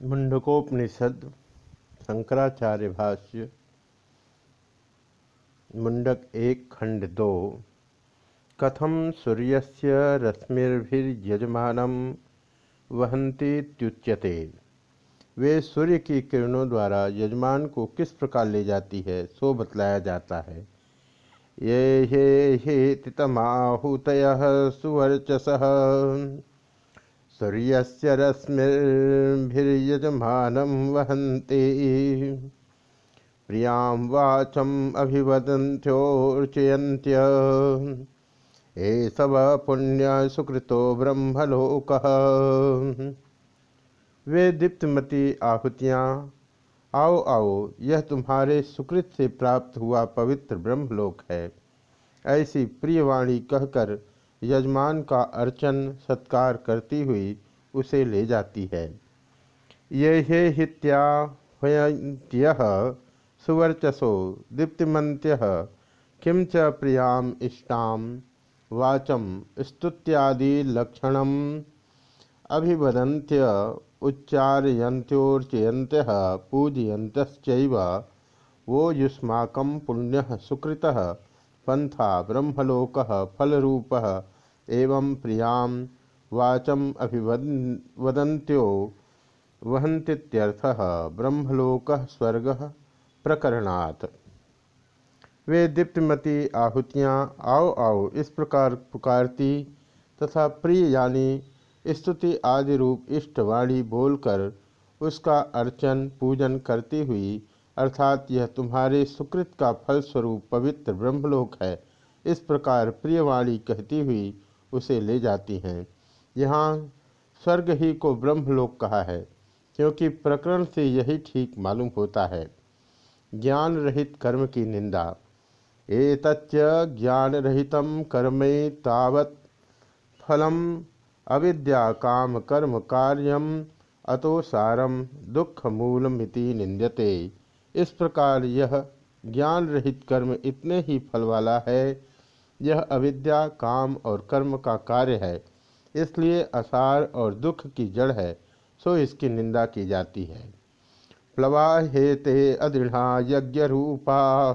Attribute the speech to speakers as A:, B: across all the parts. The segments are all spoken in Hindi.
A: मुंडकोपनिषद, शंकराचार्य भाष्य, मुंडक एक खंड दो। कथम सूर्यस्य रश्मिर्भिर्यजमान वहंतीच्यते वे सूर्य की किरणों द्वारा यजमान को किस प्रकार ले जाती है, सो बतलाया जाता है। ये हे हे हेतितमाहुत सुवर्चस। सूर्यस्य रश्मिर्भिर्यजमानं वहन्ति। प्रियाँ वाचम् अभिवदन्त्योर्चयन्त्य एषव पुण्यसुकृतो ब्रह्मलोकः। वे दीप्तमती आहुतियाँ, आओ आओ, यह तुम्हारे सुकृत से प्राप्त हुआ पवित्र ब्रह्मलोक है। ऐसी प्रियवाणी कहकर यजमान का अर्चन सत्कार करती हुई उसे ले जाती है। ये हे हित्याह्वयंत्य सुवर्चसो दीप्तिमंत्य किं च प्रियाम इष्टाम वाचम स्तुत्यादिलक्षण अभिवदंत्य उच्चारयंत्योर्चयंत पूजयंत वो युष्माक पुण्य सुकृतः। पंथा ब्रह्मलोक फलरूप। एवं प्रिया वाचम अभिवदंत्यो वहंतीत्यर्थ ब्रह्मलोक स्वर्ग प्रकरणात्। वे दीप्तिमती आहुतियाँ, आओ आओ, इस प्रकार पुकारती तथा प्रिय यानी स्तुति आदि रूप इष्टवाणी बोलकर उसका अर्चन पूजन करती हुई अर्थात यह तुम्हारे सुकृत का फलस्वरूप पवित्र ब्रह्मलोक है। इस प्रकार प्रियवाणी कहती हुई उसे ले जाती हैं। यहाँ स्वर्ग ही को ब्रह्मलोक कहा है, क्योंकि प्रकरण से यही ठीक मालूम होता है। ज्ञान रहित कर्म की निंदा। एतच्च ज्ञान रहित कर्म तावत फलम, अविद्या काम कर्म कार्यम अतो सारम दुख मूलमिति निंद्यते। इस प्रकार यह ज्ञान रहित कर्म इतने ही फल वाला है। यह अविद्या, काम और कर्म का कार्य है। इसलिए असार और दुख की जड़ है, सो इसकी निंदा की जाती है। प्लवा हेते अदृढ़ा यज्ञ रूपा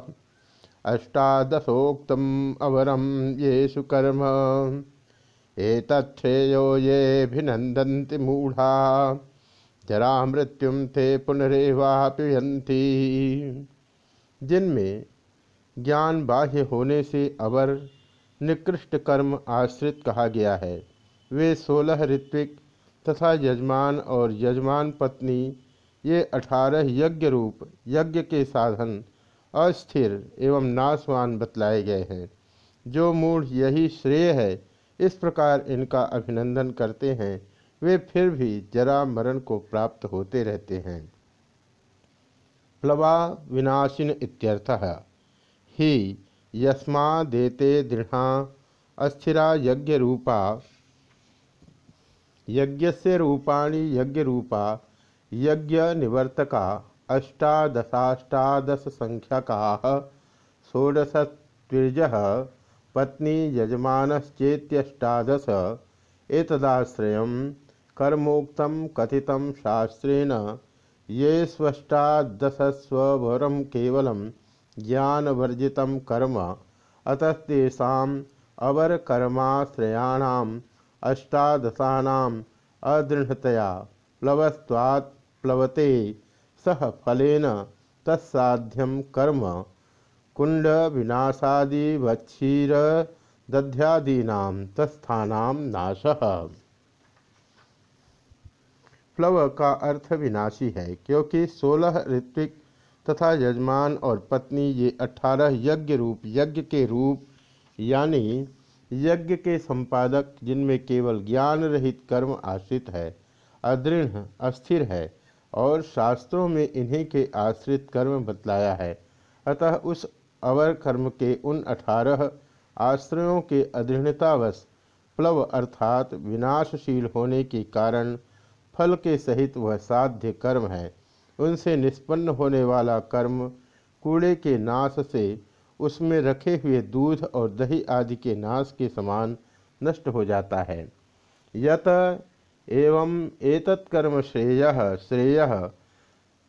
A: अष्टादशोक्तम अवरम ये सुकर्म एतच्छेयो ये भिनंदन्ति मूढ़ा। जरा मृत्युम थे पुनरेवापियंती जिनमें ज्ञान बाह्य होने से अवर निकृष्ट कर्म आश्रित कहा गया है, वे सोलह ऋत्विक तथा यजमान और यजमान पत्नी, ये अठारह यज्ञ रूप, यज्ञ के साधन अस्थिर एवं नाशवान बतलाए गए हैं। जो मूढ़ यही श्रेय है, इस प्रकार इनका अभिनंदन करते हैं। वे फिर भी जरा मरण को प्राप्त होते रहते हैं। प्लवा विनाशिन इत्यर्थः ही यस्मा देते दृढ़ा अस्थिरा यज्ञ रूपा। यज्ञस्य रूपाणि यज्ञ रूपा, यज्ञ निवर्तका, अष्टादशाष्टादश संख्यका षोडशत्विज पत्नी यजमानश्चेत्यष्टादश एतदाश्रय कर्मोक्त कथित शास्त्रेण ये स्वष्टादशस्वरम केवल ज्ञानवर्जित कर्म। अतस्तेषा अवरकर्माश्रयाणाम अष्टादशानाम अदृढ़तया प्लवस्वात् प्लवते। सह फलेन तत्साध्यम कर्म। कुंड विनाशादिवक्षीर दध्यादीना तत्स्थाना नाशः। प्लव का अर्थ विनाशी है, क्योंकि सोलह ऋत्विक तथा यजमान और पत्नी ये अठारह यज्ञ रूप, यज्ञ के रूप, यानी यज्ञ के संपादक, जिनमें केवल ज्ञान रहित कर्म आश्रित है, अदृढ़, अस्थिर है, और शास्त्रों में इन्हीं के आश्रित कर्म बतलाया है। अतः उस अवर कर्म के उन अठारह आश्रयों के अदृढ़तावश, प्लव अर्थात विनाशशील होने के कारण फल के सहित वह साध्य कर्म है। उनसे निष्पन्न होने वाला कर्म कूड़े के नाश से, उसमें रखे हुए दूध और दही आदि के नाश के समान नष्ट हो जाता है। यत एवं एतत्कर्म श्रेय श्रेय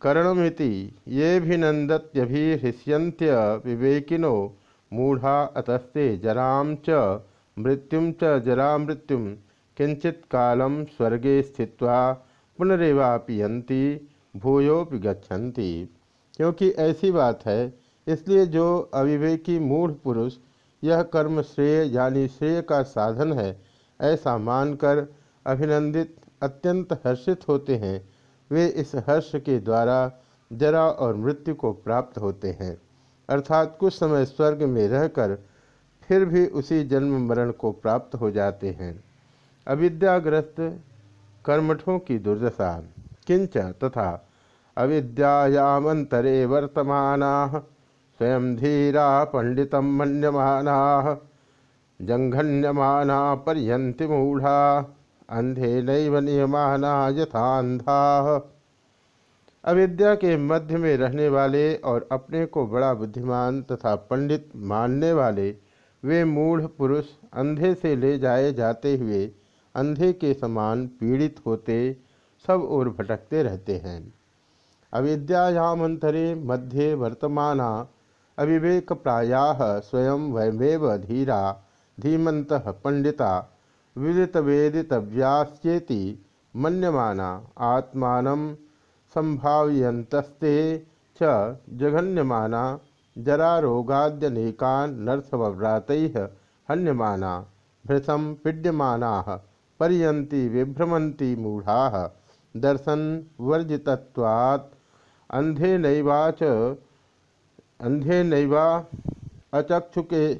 A: करणमिति येभिनंदत्यभिहृष्यन्त्य विवेकिनो मूढ़ा अतस्ते जराम च मृत्युम च जरा मृत्युम किंचित कालम स्वर्गे स्थित्वा पुनरेवापियंती भूयोपि गच्छन्ति। क्योंकि ऐसी बात है, इसलिए जो अविवेकी मूढ़ पुरुष, यह कर्म श्रेय यानी श्रेय का साधन है, ऐसा मानकर अभिनंदित अत्यंत हर्षित होते हैं। वे इस हर्ष के द्वारा जरा और मृत्यु को प्राप्त होते हैं। अर्थात कुछ समय स्वर्ग में रहकर फिर भी उसी जन्म मरण को प्राप्त हो जाते हैं। अविद्याग्रस्त कर्मठों की दुर्दशा किंच तथा अविद्यामतरे वर्तमाना स्वयं धीरा पंडित मन्यमाना, जंघन्यमाना पर्यंति मूढ़ा, अंधे नैव नियमाना यथांधा अविद्या के मध्य में रहने वाले और अपने को बड़ा बुद्धिमान तथा पंडित मानने वाले, वे मूढ़ पुरुष अंधे से ले जाए जाते हुए अंधे के समान पीड़ित होते सब ओर भटकते रहते हैं। अविद्यामंतरे मध्य वर्तमाना अविवेक प्राया स्वयं वयमेव धीरा धीमंत पंडिता विदित वेदितव्यास्येति मन्यमाना आत्मान संभाव्यंतस्ते च जघन्यमाना जरारोगाद्यनेकान् नर्थव्रात हन्यमाना, भृशं पीड्यमाना पर्यन्ति विभ्रमन्ति मूढ़ा। दर्शन वर्जितत्वात्। अंधे नैवाच अंधे नैवा अचक्षुके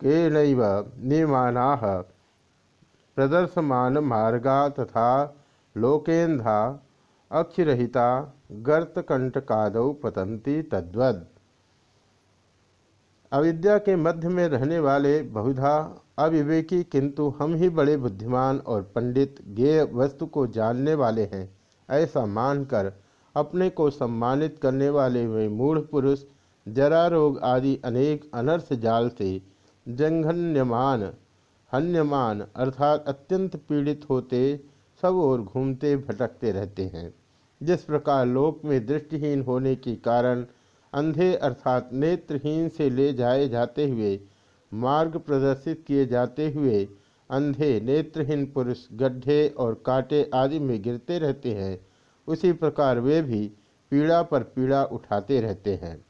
A: के नैव नियमानाः। प्रदर्शमान मार्गा तथा लोकेन्धा अक्षरहिता गर्तकंटकादौ पतंती तद्वद। अविद्या के मध्य में रहने वाले बहुधा अविवेकी किंतु हम ही बड़े बुद्धिमान और पंडित गेय वस्तु को जानने वाले हैं, ऐसा मानकर अपने को सम्मानित करने वाले वे मूढ़ पुरुष, जरा रोग आदि अनेक अनर्थ जाल से जंघन्यमान, हन्यमान अर्थात अत्यंत पीड़ित होते सब और घूमते भटकते रहते हैं। जिस प्रकार लोक में दृष्टिहीन होने के कारण अंधे अर्थात नेत्रहीन से ले जाए जाते हुए मार्ग प्रदर्शित किए जाते हुए अंधे, नेत्रहीन पुरुष, गड्ढे और कांटे आदि में गिरते रहते हैं। उसी प्रकार वे भी पीड़ा पर पीड़ा उठाते रहते हैं।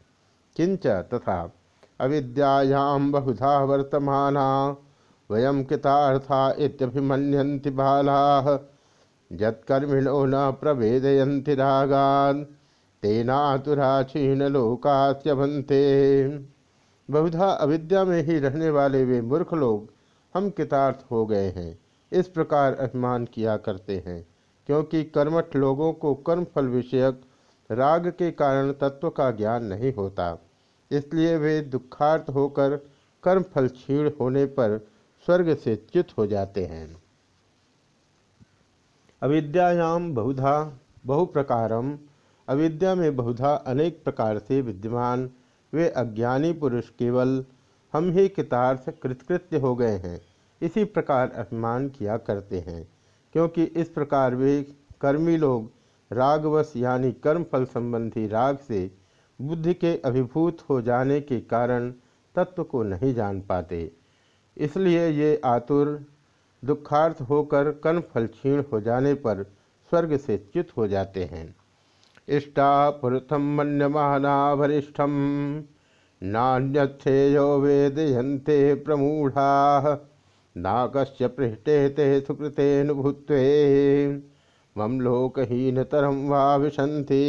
A: किंच तथा अविद्यायाम बहुधा वर्तमाना वयम कृतार्था इत्यभिमन्यन्ति बालाः। यत्कर्मिणो न प्रवेदयन्ति रागान् तेनातुरा क्षीणलोकास्य भन्ते बहुधा अविद्या में ही रहने वाले वे मूर्ख लोग हम कृतार्थ हो गए हैं। इस प्रकार अभिमान किया करते हैं, क्योंकि कर्मठ लोगों को कर्मफल विषयक राग के कारण तत्व का ज्ञान नहीं होता। इसलिए वे दुखार्थ होकर कर्मफल क्षीण होने पर स्वर्ग से च्युत हो जाते हैं। अविद्यायाम बहुधा बहुप्रकारम अविद्या में बहुधा अनेक प्रकार से विद्यमान वे अज्ञानी पुरुष केवल हम ही कृतार्थ कृतकृत्य हो गए हैं। इसी प्रकार अभिमान किया करते हैं, क्योंकि इस प्रकार वे कर्मी लोग रागवश यानी कर्मफल संबंधी राग से बुद्धि के अभिभूत हो जाने के कारण तत्व को नहीं जान पाते। इसलिए ये आतुर, दुखार्थ होकर कन फल क्षीण हो जाने पर स्वर्ग से च्युत हो जाते हैं। इष्टा पुरथम मन्यमाना वरिष्ठम नान्यो वेदयंते प्रमूढ़ा। नाकस्य पृष्ठे ते सुकृतेन भूत्वे मम लोकहीनतरम वा विशंति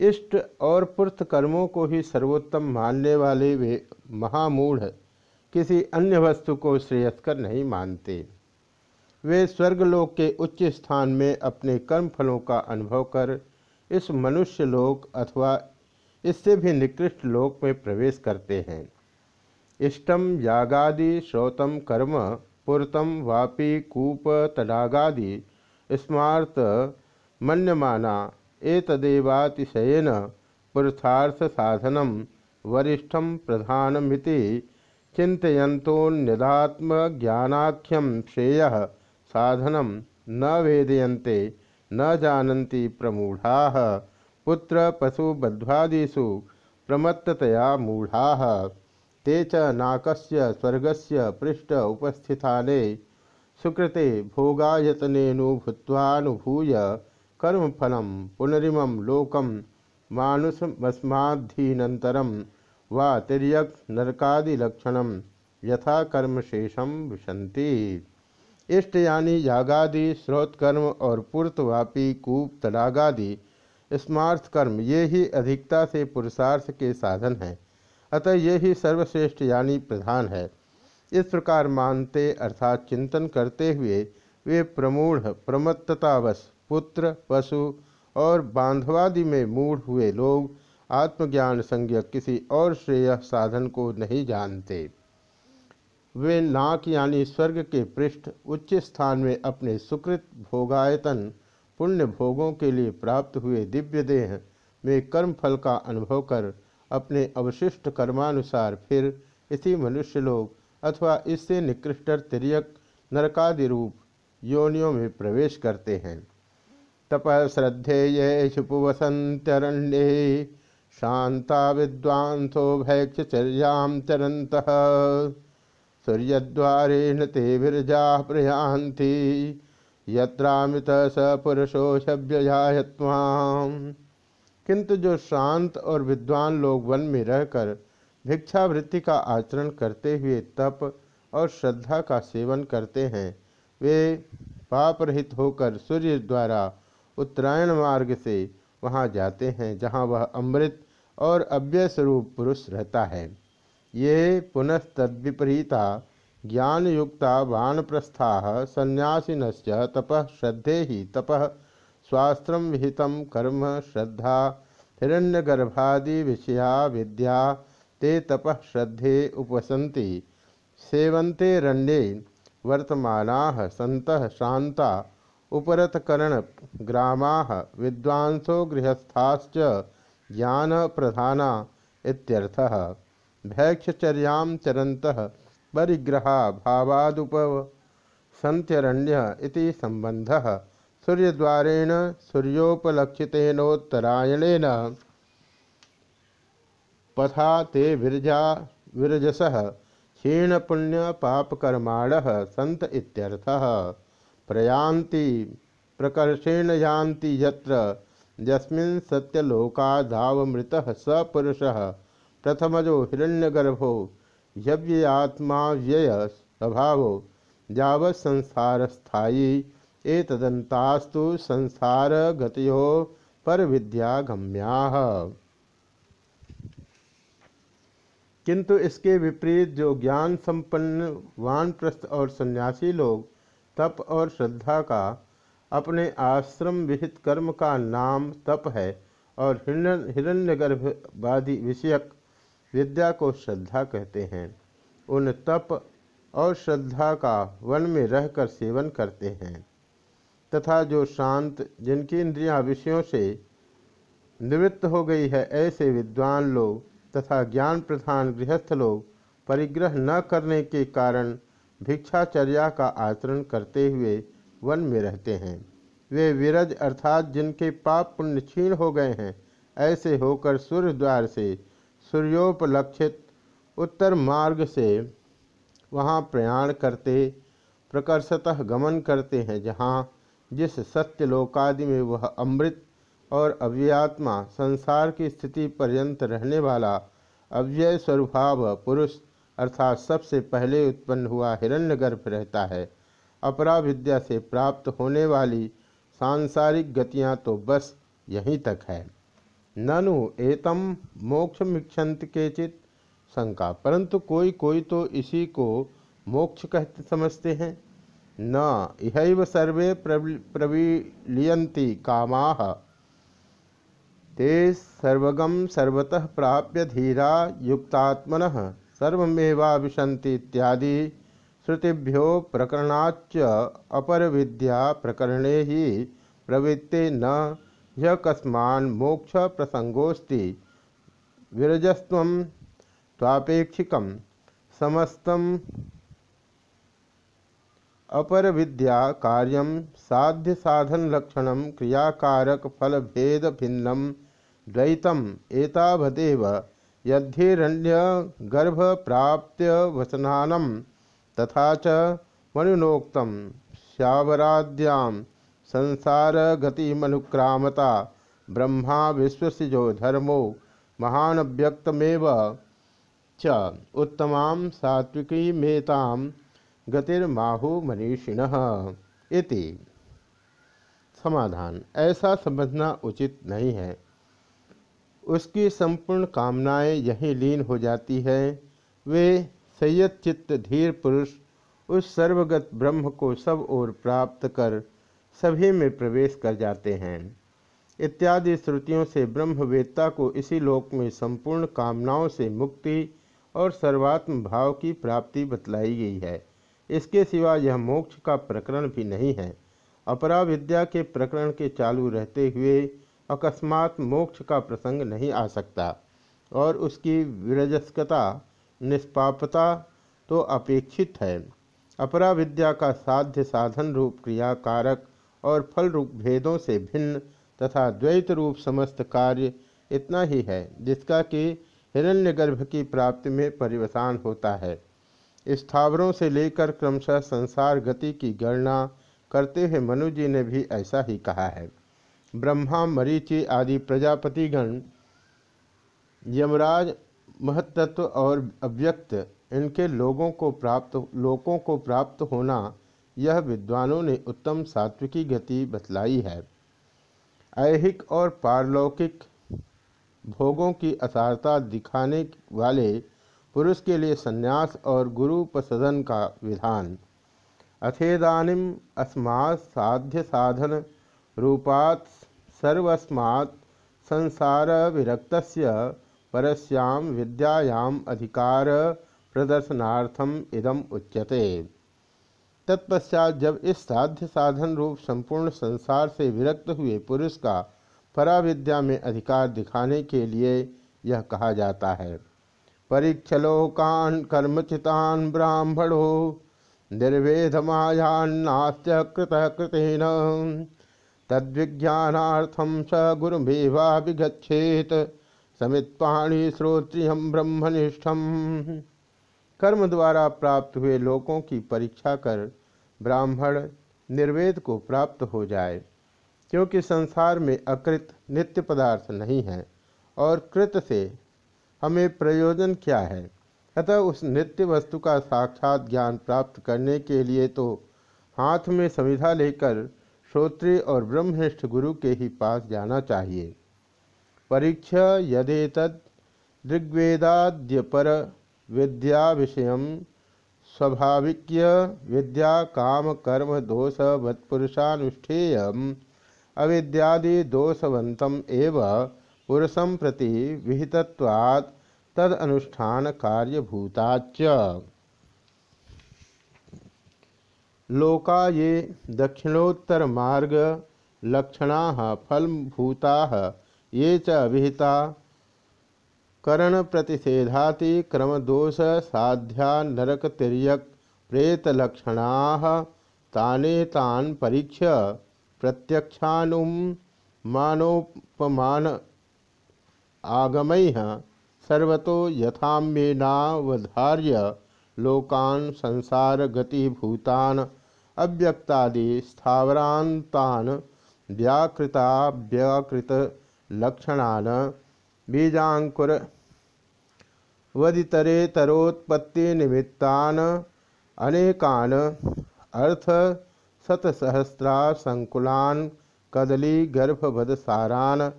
A: इष्ट और पुर्थ कर्मों को ही सर्वोत्तम मानने वाले वे महामूढ़। किसी अन्य वस्तु को श्रेयस्कर नहीं मानते। वे स्वर्गलोक के उच्च स्थान में अपने कर्म फलों का अनुभव कर इस मनुष्य लोक अथवा इससे भी निकृष्ट लोक में प्रवेश करते हैं। इष्टम यागादि श्रोतम कर्म पुरतम वापी कूप तडागादि स्मार्त मन्यमाना, एतदेवातिशयन पुरुषार्थ साधनम वरिष्ठम प्रधानमिति चिंतयन्तोन्यदात्मज्ञानाख्यम श्रेय। साधनम न वेदयन्ते, न जानन्ति प्रमूढ़ा। पुत्र पशु बद्ध्वादिषु प्रमत्ततया मूढ़ा। ते च नाकस्य स्वर्गस्य पृष्ठ उपस्थिताने सुकृते भोगायतनेनु भूत्वानुभूय कर्मफलम पुनरिमं लोकम मानुषमस्माधीनतरम वा तिर्यक नरकादिलक्षण यथा कर्मशेषम विशंति इष्ट यानी यागादि, स्रोतकर्म और पूर्तवापी कूप तड़ागादि। स्मार्थ कर्म, ये ही अधिकता से पुरुषार्थ के साधन हैं। अतः ये ही सर्वश्रेष्ठ यानी प्रधान है। इस प्रकार मानते अर्थात चिंतन करते हुए वे प्रमूढ़, प्रमत्ततावश, पुत्र, पशु और बांधवादि में मूढ़ हुए लोग आत्मज्ञान संज्ञक किसी और श्रेय साधन को नहीं जानते। वे नाक यानी स्वर्ग के पृष्ठ उच्च स्थान में अपने सुकृत भोगायतन पुण्य भोगों के लिए प्राप्त हुए दिव्य देह में कर्म फल का अनुभव कर अपने अवशिष्ट कर्मानुसार फिर इसी मनुष्य लोग अथवा इससे निकृष्टर तिरक नरकादि रूप योनियों में प्रवेश करते हैं। तप श्रद्धेय शुपुवसंत्यरण्ये शांता विद्वांसो भैक्षचर्यां चरंत सूर्यद्वारेण ते विरजा प्रयांति यत्रामृत स पुरुषो सभ्यजायत्वाम किंतु जो शांत और विद्वान लोग वन में रहकर भिक्षावृत्ति का आचरण करते हुए तप और श्रद्धा का सेवन करते हैं, वे पाप रहित होकर सूर्य द्वारा उत्तरायण मार्ग से वहाँ जाते हैं, जहाँ वह अमृत और अव्यय स्वरूप पुरुष रहता है। ये पुनस्तद्विपरीता ज्ञान युक्ता वानप्रस्था संन्यासीन तप श्रद्धे ही तप स्वास्त्र विहित कर्म श्रद्धा हिरण्यगर्भादि विषया विद्या ते तप श्रद्धे उपसन्ति। सेवन्ते रण्ये वर्तमाना सत शांता उपरतकरण ग्रामा विद्वांसो गृहस्थाश्च ज्ञान प्रधाना इत्यर्थः। भैक्षचर्यां चरन्तः परिग्रहा भावादुप संबंधः सूर्यद्वारेण सूर्योपलक्षितेनोत्तरायणेन पथा ते विरजा विरजसः, क्षीणपुण्यपापकर्माणः सन्त इत्यर्थः। प्रयांति प्रकर्षेण यान्ति यत्र, यस्मिन् स पुरुषः प्रथमजो हिरण्यगर्भो, यव्ययात्मा व्यय स्वभावो यावत् संसारस्थायी एतदंतास्तु संसार गतयो पर विद्या गम्या किंतु इसके विपरीत जो ज्ञान संपन्न वानप्रस्थ और सन्यासी लोग, तप और श्रद्धा का, अपने आश्रम विहित कर्म का नाम तप है और हिरण्यगर्भवादी विषयक विद्या को श्रद्धा कहते हैं। उन तप और श्रद्धा का वन में रहकर सेवन करते हैं। तथा जो शांत, जिनकी इंद्रियाँ विषयों से निवृत्त हो गई है, ऐसे विद्वान लोग तथा ज्ञान प्रधान गृहस्थ लोग परिग्रह न करने के कारण भिक्षाचर्या का आचरण करते हुए वन में रहते हैं। वे विरज अर्थात जिनके पाप पुण्य क्षीण हो गए हैं, ऐसे होकर सूर्य द्वार से सूर्योपलक्षित उत्तर मार्ग से वहाँ प्रयाण करते, प्रकर्षतः गमन करते हैं, जहाँ जिस सत्य लोकादि में वह अमृत और अव्यात्मा संसार की स्थिति पर्यंत रहने वाला अव्यय स्वरूभाव पुरुष अर्थात सबसे पहले उत्पन्न हुआ हिरण्यगर्भ रहता है। अपरा विद्या से प्राप्त होने वाली सांसारिक गतियाँ तो बस यहीं तक है। ननु एतम मोक्ष मिक्षंत केचित शंका। परंतु कोई कोई तो इसी को मोक्ष कहते समझते हैं। न इह सर्वे प्रविलियंती कामा। ते सर्वगम सर्वतः प्राप्य धीरा युक्तात्मन सर्वमेवा विशंति इत्यादि श्रुतिभ्यो प्रकरणाच अपर विद्या प्रकरणे ही प्रवृत्ते न यस्मान मोक्ष प्रसंगोस्ति विरजस्व तापेक्षिक समस्त अपर विद्या कार्य साध्य साधन लक्षण क्रियाकारक फल भेद भिन्नम द्वैतम एतावदेव यद्धिरण्य गर्भ प्राप्त वचनानम तथा च मनुनोक्तम श्यावराद्याम संसार गतिमनुक्रामता ब्रह्मा विश्वसिजो धर्मो महान व्यक्तमेव च। उत्तमां सात्विकी मेताम गतिर्माहु मनीषिण इति। समाधान। ऐसा समझना उचित नहीं है। उसकी संपूर्ण कामनाएँ यही लीन हो जाती है। वे संयत चित्त धीर पुरुष उस सर्वगत ब्रह्म को सब ओर प्राप्त कर सभी में प्रवेश कर जाते हैं। इत्यादि श्रुतियों से ब्रह्मवेत्ता को इसी लोक में संपूर्ण कामनाओं से मुक्ति और सर्वात्म भाव की प्राप्ति बतलाई गई है। इसके सिवा यह मोक्ष का प्रकरण भी नहीं है। अपरा विद्या के प्रकरण के चालू रहते हुए अकस्मात मोक्ष का प्रसंग नहीं आ सकता और उसकी विरजस्कता, निष्पापता तो अपेक्षित है। अपरा विद्या का साध्य साधन रूप क्रिया कारक और फल रूप भेदों से भिन्न तथा द्वैत रूप समस्त कार्य इतना ही है, जिसका कि हिरण्यगर्भ की प्राप्ति में परिवसान होता है। स्थावरों से लेकर क्रमशः संसार गति की गणना करते हुए मनु जी ने भी ऐसा ही कहा है। ब्रह्मा, मरीचि आदि प्रजापतिगण, यमराज महत्त्व और अव्यक्त, इनके लोगों को प्राप्त लोगों को प्राप्त होना यह विद्वानों ने उत्तम सात्विकी गति बतलाई है। ऐहिक और पारलौकिक भोगों की असारता दिखाने वाले पुरुष के लिए संन्यास और गुरु उपसदन का विधान। अथेदानिम अस्मात् साध्य साधन रूपात् सर्वस्मात् संसार विरक्त परस्याम विद्यायाम अधिकार प्रदर्शनार्थम इदम उच्यते। तत्पश्चात जब इस साध्य साधन रूप संपूर्ण संसार से विरक्त हुए पुरुष का पराविद्या में अधिकार दिखाने के लिए यह कहा जाता है। परीक्षलोकान कर्मचितान ब्राह्मणो, निर्वेद मायान्नास्त कृत कृतेन। तद्विज्ञानार्थम स गुरुमेवाभिगछेत समित्पाणी श्रोत्रियम ब्रह्मनिष्ठम। कर्म द्वारा प्राप्त हुए लोकों की परीक्षा कर ब्राह्मण निर्वेद को प्राप्त हो जाए, क्योंकि संसार में अकृत नित्य पदार्थ नहीं है, और कृत से हमें प्रयोजन क्या है? अतः उस नित्य वस्तु का साक्षात ज्ञान प्राप्त करने के लिए तो हाथ में संविधा लेकर श्रोत्रिय और ब्रह्मनिष्ठ गुरु के ही पास जाना चाहिए। परीक्षा यदेत ऋग्वेदाद्य पर विद्या विषय स्वाभाविक्य विद्या काम कर्म दोष वत्पुरुषानुष्ठेय अविद्यादि दोषवंतम एव पुरुषम प्रति विहितत्वात् तद अनुष्ठान कार्यभूताच लोका ये दक्षिणोत्तर मार्ग लक्षणा फलभूता ये च अभिहिता करण प्रतिषेधाति क्रम दोष साध्या नरक तिरक प्रेत लक्षणा, ताने तान परीक्ष प्रत्यक्षानुमानोपमान आगमै सर्वतो यथाम्येनावधार्य लोकान संसार गतिभूतान अव्यक्तादि स्थावरांतान व्याकृता व्याकृत लक्षणान बीजाकुर वदितरेतरोत्पत्ति निमित्तान अनेकान अर्थ शतसहस्रा संकुलान कदली गर्भवदसारान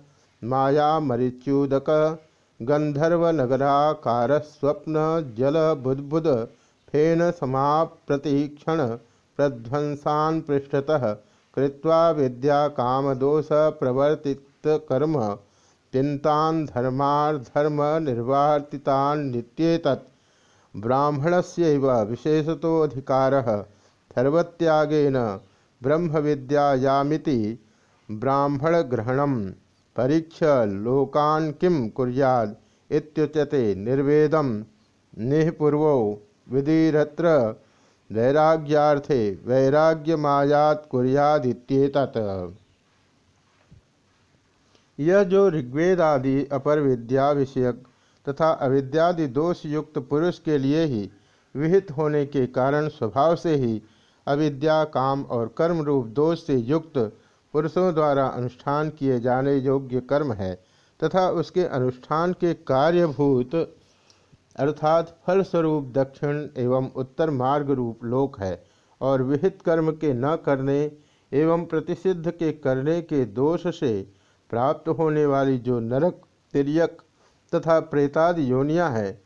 A: माया मरीच्युदक गंधर्व नगराकार स्वप्न जल बुद्बुद फेन समाप्रतीक्षण प्रध्वंसान पृष्ठतः कृत्वा विद्या कामदोष प्रवर्तित कर्म चिंतान धर्माधर्म निर्वार्तितान नित्येत ब्राह्मण से विशेषतोधिकार सर्वत्यागेन ब्रह्म विद्यायामिति ब्राह्मण ग्रहण परीक्ष लोकान किम कुर्याद इत्युच्यते निर्वेदम। निःपूर्वो विधिरत्र वैराग्यार्थे वैराग्य मायात कुरियादित्येतत्। यह जो ऋग्वेद आदि अपर विद्या विषयक तथा अविद्यादि दोष युक्त पुरुष के लिए ही विहित होने के कारण स्वभाव से ही अविद्या, काम और कर्म रूप दोष से युक्त पुरुषों द्वारा अनुष्ठान किए जाने योग्य कर्म है तथा उसके अनुष्ठान के कार्यभूत अर्थात फलस्वरूप दक्षिण एवं उत्तर मार्ग रूप लोक है और विहित कर्म के न करने एवं प्रतिषिद्ध के करने के दोष से प्राप्त होने वाली जो नरक तिरक तथा प्रेतादि योनियाँ हैं,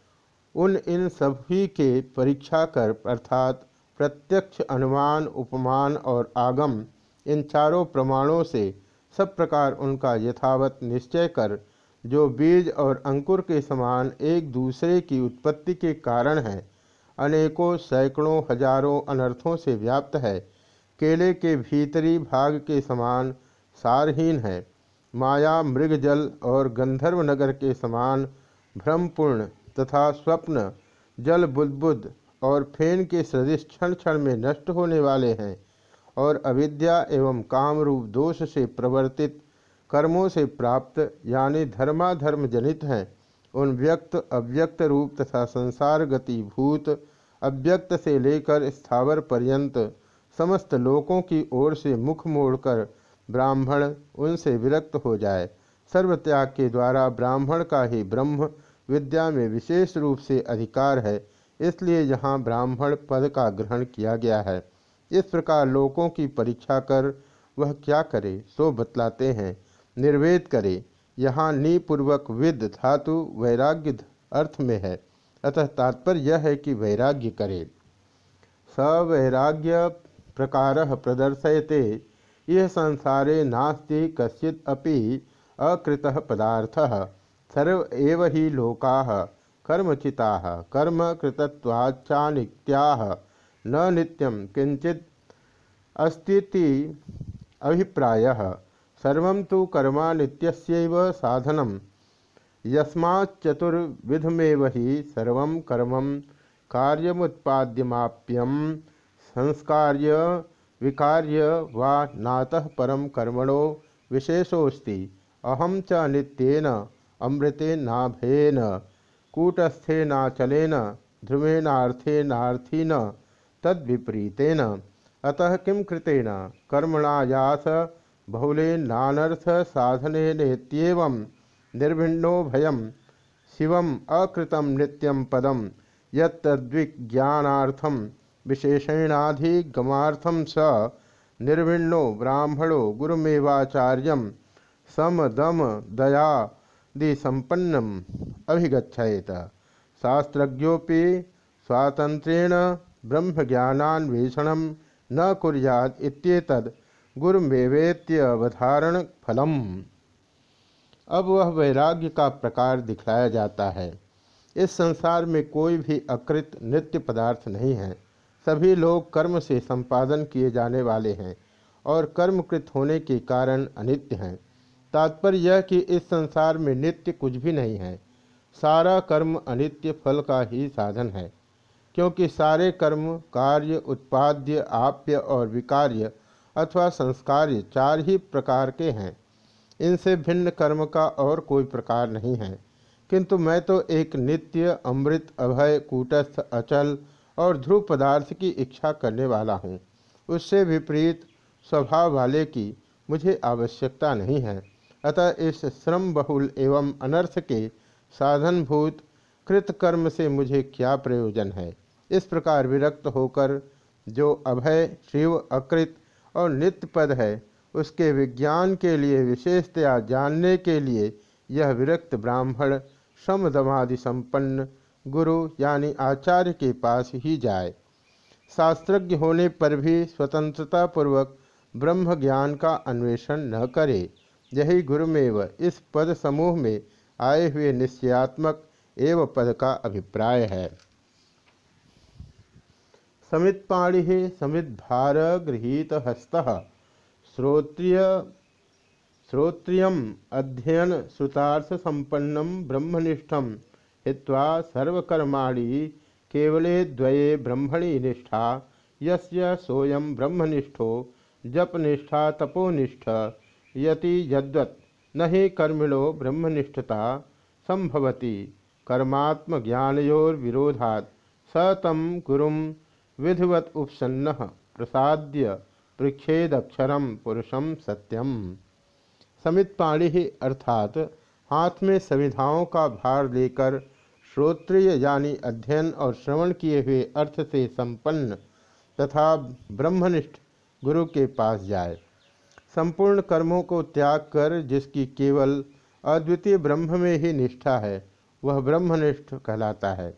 A: उन इन सभी के परीक्षा कर अर्थात प्रत्यक्ष अनुमान, उपमान और आगम इन चारों प्रमाणों से सब प्रकार उनका यथावत निश्चय कर, जो बीज और अंकुर के समान एक दूसरे की उत्पत्ति के कारण है, अनेकों सैकड़ों हज़ारों अनर्थों से व्याप्त है, केले के भीतरी भाग के समान सारहीन है। माया, मृगजल और गंधर्व नगर के समान भ्रमपूर्ण तथा स्वप्न, जल बुद्बुद और फेन के सदृश क्षण क्षण में नष्ट होने वाले हैं और अविद्या एवं कामरूप दोष से प्रवर्तित, कर्मों से प्राप्त, यानी धर्माधर्म जनित हैं। उन व्यक्त, अव्यक्त रूप तथा संसार गति भूत, अव्यक्त से लेकर स्थावर पर्यंत, समस्त लोकों की ओर से मुख मोड़कर ब्राह्मण उनसे विरक्त हो जाए। सर्वत्याग के द्वारा ब्राह्मण का ही ब्रह्म विद्या में विशेष रूप से अधिकार है, इसलिए यहाँ ब्राह्मण पद का ग्रहण किया गया है। इस प्रकार लोकों की परीक्षा कर वह क्या करे, सो बतलाते हैं। निर्वेद करे, यहाँ निपूर्वक विद धातु वैराग्य अर्थ में है। अतः तात्पर्य यह है कि वैराग्य करे। सवैराग्य प्रकार प्रदर्शयते। यह संसारे नास्ति कश्चित अपि अकृत पदार्थ। सर्व ही लोका, कर्मचिता कर्म कृतवाचानित्या न नित्यम किंचित अस्तीति अभिप्राय। सर्व तो कर्मा नित्यस्यैव साधनम यस्माचतुर्विधमेव ही सर्व कर्म कार्यमुत्पाद्यमाप्यम संस्कार्य विकार्य वा नातः परम कर्मणो विशेषोस्ति अहम च नित्येन, अमृतेनाभेन, कूटस्थेनाचलेन, ध्रुवेनार्थेनार्थिन, तद्विपरीतेन। अतः किं कृतेन? कर्मणायास बहुलेनानर्थ साधनेनेत्येवं निर्भिन्नो भयं, शिवम अकृतं नित्यं पदम यद्विज्ञानार्थम विशेषेणाधिगमार्थम स निर्भिन्नो ब्राह्मणो गुरुमेवाचार्य समदम दयादिसंपन्नम अभिगछेत शास्त्रज्ञोपि स्वातंत्रेण ब्रह्मज्ञानान्वेषण न कुरियाद इत्येतद फलम अब वह वैराग्य का प्रकार दिखलाया जाता है। इस संसार में कोई भी अकृत नित्य पदार्थ नहीं है। सभी लोग कर्म से संपादन किए जाने वाले हैं और कर्मकृत होने के कारण अनित्य हैं। तात्पर्य यह कि इस संसार में नित्य कुछ भी नहीं है। सारा कर्म अनित्य फल का ही साधन है, क्योंकि सारे कर्म कार्य, उत्पाद्य, आप्य और विकार्य अथवा संस्कार्य चार ही प्रकार के हैं। इनसे भिन्न कर्म का और कोई प्रकार नहीं है। किंतु मैं तो एक नित्य, अमृत, अभय, कूटस्थ, अचल और ध्रुव पदार्थ की इच्छा करने वाला हूँ। उससे विपरीत स्वभाव वाले की मुझे आवश्यकता नहीं है। अतः इस श्रम बहुल एवं अनर्थ के साधनभूत कृतकर्म से मुझे क्या प्रयोजन है? इस प्रकार विरक्त होकर जो अभय, शिव, अकृत और नित्य पद है, उसके विज्ञान के लिए, विशेषतया जानने के लिए, यह विरक्त ब्राह्मण श्रम दमादि संपन्न गुरु यानी आचार्य के पास ही जाए। शास्त्रज्ञ होने पर भी स्वतंत्रतापूर्वक ब्रह्म ज्ञान का अन्वेषण न करे। यही गुरुमेव इस पद समूह में आए हुए निश्चयात्मक एव पद का अभिप्राय है। समित पाणि समित भार गृहीत हस्त। श्रोत्रिय, श्रोत्रियम अध्ययन श्रुतार्थ संपन्नम ब्रह्मनिष्ठम। हित्वा सर्वकर्माणि केवले द्वये ब्रह्मणि निष्ठा। यस्य सोयम ब्रह्मनिष्ठो, जपनिष्ठा तपोनिष्ठ। यति यद्वत्, न ही कर्मिणो ब्रह्मनिष्ठता संभवती कर्मात्म ज्ञानयोर्विरोधात् स तम गुरु विधिवत उपसन्न। प्रसाद्य पृक्षेदक्षरम पुरुषम सत्यम। समित पाणी अर्थात, हाथ में संविधाओं का भार लेकर श्रोत्रिय यानी अध्ययन और श्रवण किए हुए अर्थ से संपन्न तथा ब्रह्मनिष्ठ गुरु के पास जाए। संपूर्ण कर्मों को त्याग कर जिसकी केवल अद्वितीय ब्रह्म में ही निष्ठा है, वह ब्रह्मनिष्ठ कहलाता है।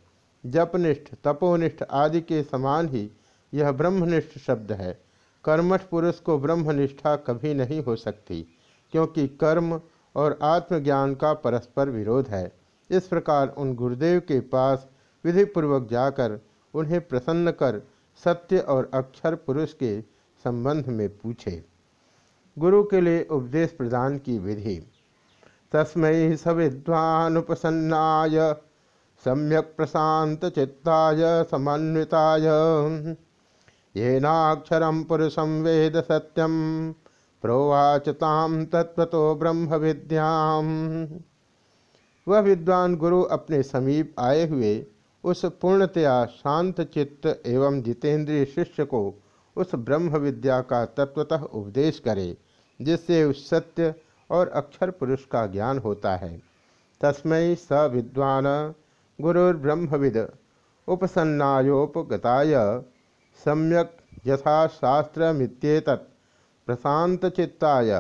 A: जपनिष्ठ, तपोनिष्ठ आदि के समान ही यह ब्रह्मनिष्ठ शब्द है। कर्मठ पुरुष को ब्रह्मनिष्ठा कभी नहीं हो सकती, क्योंकि कर्म और आत्मज्ञान का परस्पर विरोध है। इस प्रकार उन गुरुदेव के पास विधिपूर्वक जाकर उन्हें प्रसन्न कर सत्य और अक्षर पुरुष के संबंध में पूछे। गुरु के लिए उपदेश प्रदान की विधि, तस्मै सविद्वानुपसन्नाय, सम्यक प्रशांत चित्ताय, समन्विताय। येनाक्षरम पुरुषम वेद सत्यम प्रोवाचताम तत्व ब्रह्म विद्याम वह विद्वान गुरु अपने समीप आए हुए उस पूर्णतया शांत चित्त एवं जितेंद्रिय शिष्य को उस ब्रह्म विद्या का तत्वतः उपदेश करे, जिससे उस सत्य और अक्षर पुरुष का ज्ञान होता है। तस्मै स विद्वान गुरुर्ब्रह्मविद उपसन्नायोपगताय। सम्यक यथा शास्त्रमित्येत प्रशांतचित्ताय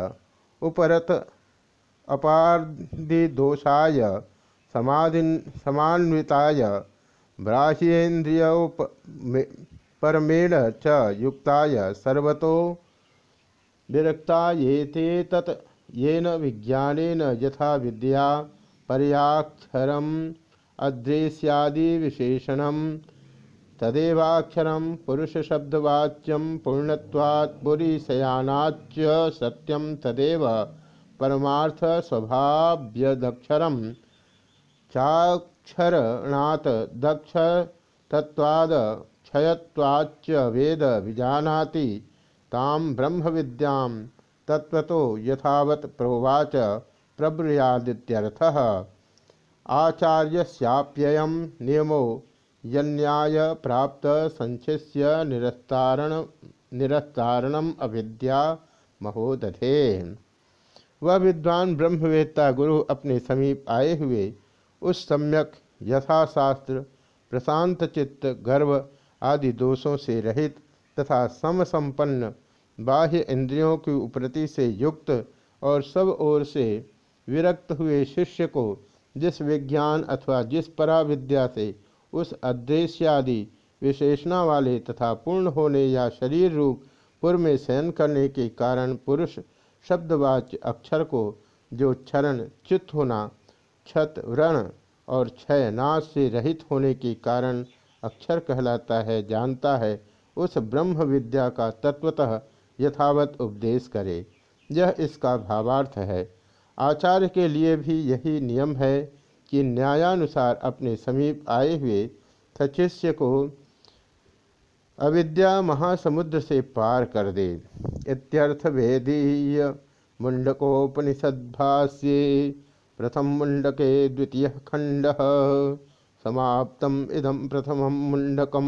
A: उपरत अपार्दिदोषाय समाधि समान्विताय, ब्राह्येन्द्रियोप परमेण च युक्ताय, सर्वतो विरक्ता ये तत् येन विज्ञानेन यथा विद्या, पर्याक्षरम अदृश्यादि विशेषण तदेवाक्षर पुरुष शब्दवाच्यम पूर्णत्वात् सत्यम तदेव परमार्थ स्वभाव्यदक्षरम चाक्षरणात् दक्ष तत्वाद क्षयत्वाच्च वेद विजानाति ताम ब्रह्म विद्याम तत्वतो यथावत प्रोवाच प्रब्रियादित्यर्थ। आचार्यस्याप्यय नियमो यन्याय प्राप्त संचिष्य निरस्तारण निरस्तारणम अविद्या महोदधे। वह विद्वान ब्रह्मवेत्ता गुरु अपने समीप आए हुए। उस सम्यक यथाशास्त्र, प्रशांत चित्त, गर्व आदि दोषों से रहित तथा समसंपन्न, बाह्य इंद्रियों की उपरति से युक्त और सब ओर से विरक्त हुए शिष्य को जिस विज्ञान अथवा जिस पराविद्या से उस अदृश्यादि विशेषणा वाले तथा पूर्ण होने या शरीर रूप पूर्व में शयन करने के कारण पुरुष शब्दवाच्य अक्षर को जो क्षरण चित्त होना, क्षत व्रण और क्षय नाश से रहित होने के कारण अक्षर कहलाता है, जानता है, उस ब्रह्म विद्या का तत्वतः यथावत उपदेश करे। यह इसका भावार्थ है। आचार्य के लिए भी यही नियम है कि न्यायानुसार अपने समीप आए हुए सचिष्य को अविद्या महासमुद्र से पार कर दे। इत्यर्थ वेदीय मुंडकोपनिषद्भाष्ये प्रथम मुंडके द्वितीय खंड समाप्तम इदम प्रथम मुंडकम।